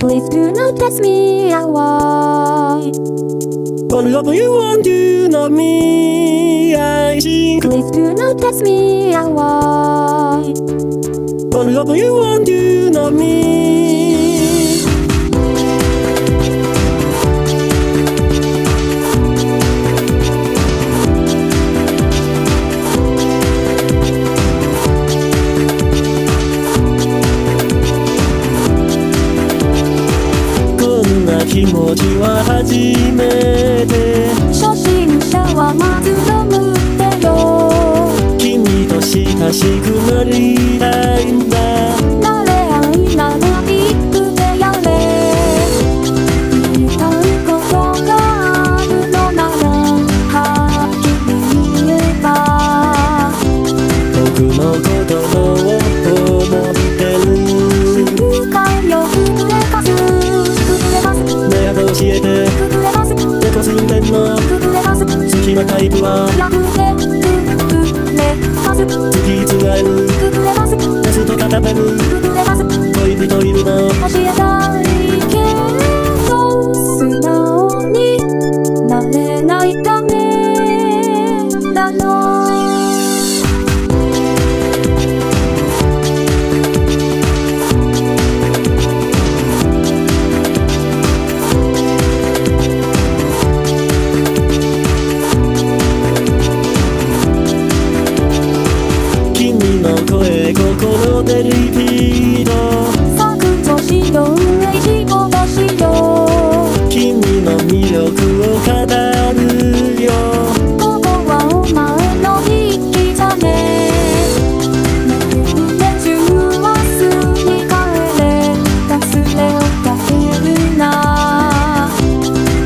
Please do not test me, I want. Whatever you want to know me, I see. Please do not test me, I want. Whatever you want to know me. は初めて初心者はまず飲むってよ。君と親しくなりたいんだなれ合いなら言ってやれ。言いたいことがあるのなら、はっきり言えば。僕のこなタイプは楽でくれかす、月使えるくれかす、テストか食べる。くれかす。恋人いるの教えた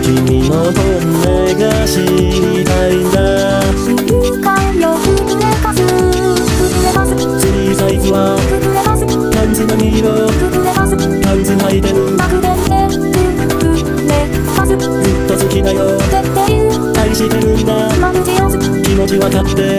君の本音が知りたいんだ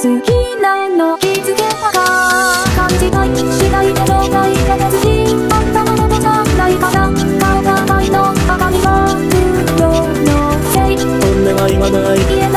好きなの気づけたか感じたい。であったものじゃないから体外の鏡ずっとのせいとんでは言わない。